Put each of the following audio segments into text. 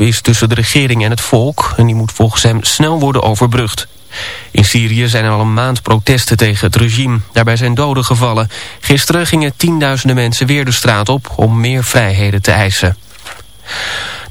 is tussen de regering en het volk en die moet volgens hem snel worden overbrugd. In Syrië zijn er al een maand protesten tegen het regime. Daarbij zijn doden gevallen. Gisteren gingen tienduizenden mensen weer de straat op om meer vrijheden te eisen.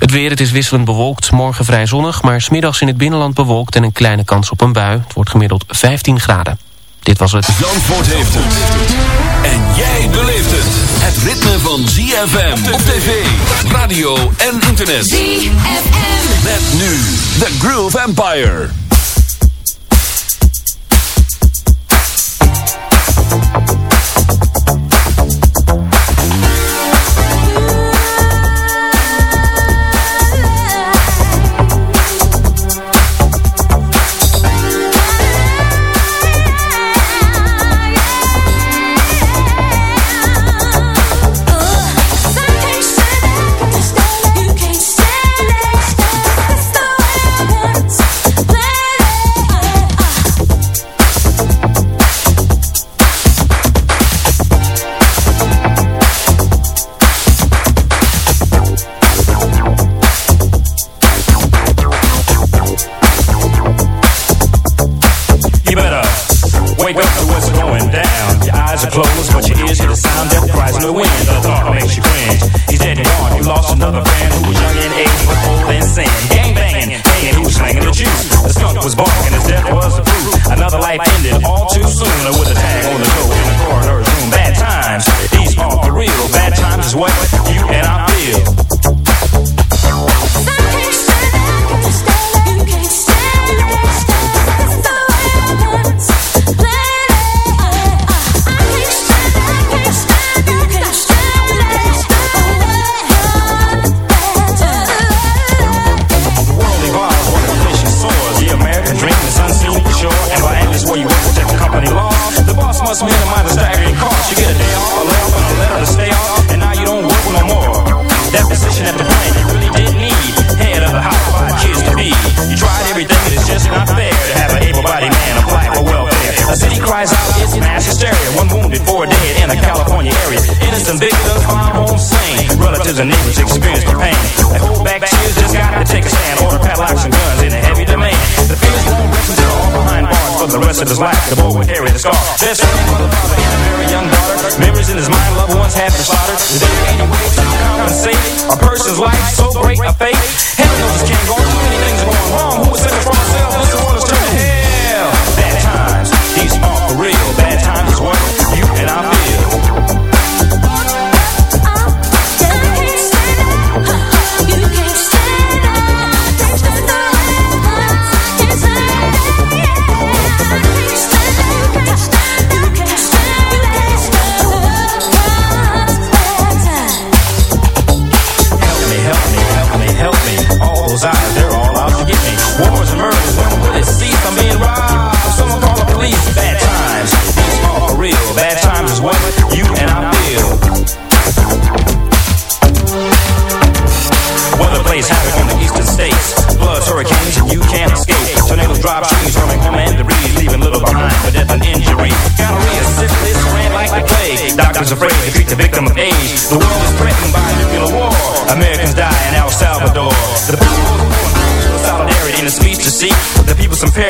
Het weer, het is wisselend bewolkt. Morgen vrij zonnig, maar smiddags in het binnenland bewolkt en een kleine kans op een bui. Het wordt gemiddeld 15 graden. Dit was het. Zandvoort heeft het. En jij beleeft het. Het ritme van ZFM op tv, radio en internet. ZFM. Met nu The Groove Empire. And neighbors experience the pain. They hold back tears, just got to take a stand. Order padlocks and guns in a heavy demand. The fears won't rest until all behind bars for the rest of his life. The boy will carry the scar. Best friend for the father and a very young daughter. Memories in his mind, loved ones have been slaughtered. Is there any way to compensate a person's life so great a fate? Heaven knows this can't go on. Too many things are going wrong. Who was saving from some parity.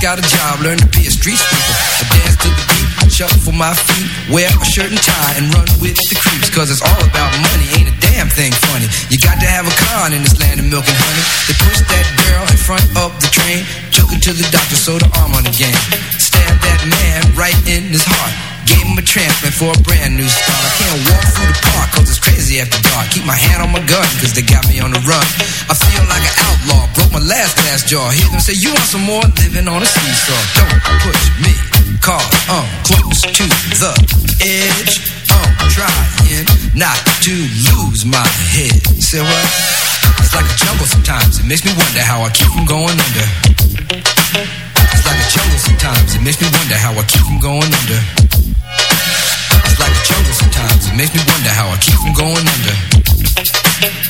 Got a job, learn to be a street sweeper. I dance to the beat, shuffle for my feet, wear a shirt and tie and run with the creeps cause it's all about money, ain't a damn thing funny. You got to have a con in this land of milk and honey. They pushed that girl in front of the train, took her to the doctor, sewed her arm on again. Stabbed that man right in his heart. Gave him a transplant for a brand new start. I can't walk through the park cause it's crazy after dark. Keep my hand on my gun cause they got me on the run. Glass. Hear them say, you want some more? Living on a seesaw. Don't push me, cause I'm close to the edge. I'm trying not to lose my head. Say what? It's like a jungle sometimes. It makes me wonder how I keep from going under. It's like a jungle sometimes. It makes me wonder how I keep from going under. It's like a jungle sometimes. It makes me wonder how I keep from going under.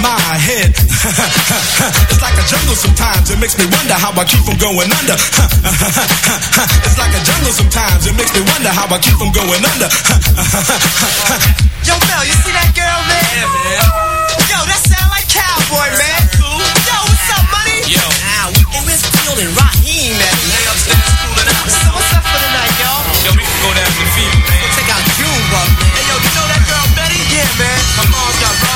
my head. it's like a jungle sometimes. It makes me wonder how I keep from going under. it's like a jungle sometimes. It makes me wonder how I keep from going under. Yo, Mel, you see that girl, man? Yeah, man. Yo, that sound like cowboy, man. Cool. Yo, what's up, money? Yo. Ah, we in this building, Raheem, man. Lay upstairs cooling out. So what's up for the night, y'all? Yo, we can go down to the field, man. Check out Junebug, man. Hey, yo, you know that girl Betty? Yeah, man. My mom's got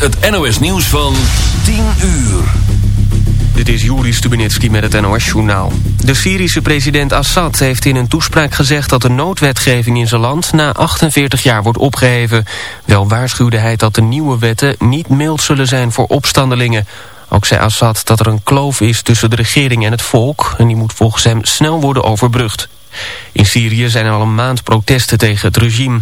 het NOS nieuws van 10 uur. Dit is Juri Stubenitski met het NOS-journaal. De Syrische president Assad heeft in een toespraak gezegd... dat de noodwetgeving in zijn land na 48 jaar wordt opgeheven. Wel waarschuwde hij dat de nieuwe wetten niet mild zullen zijn voor opstandelingen. Ook zei Assad dat er een kloof is tussen de regering en het volk... en die moet volgens hem snel worden overbrugd. In Syrië zijn er al een maand protesten tegen het regime.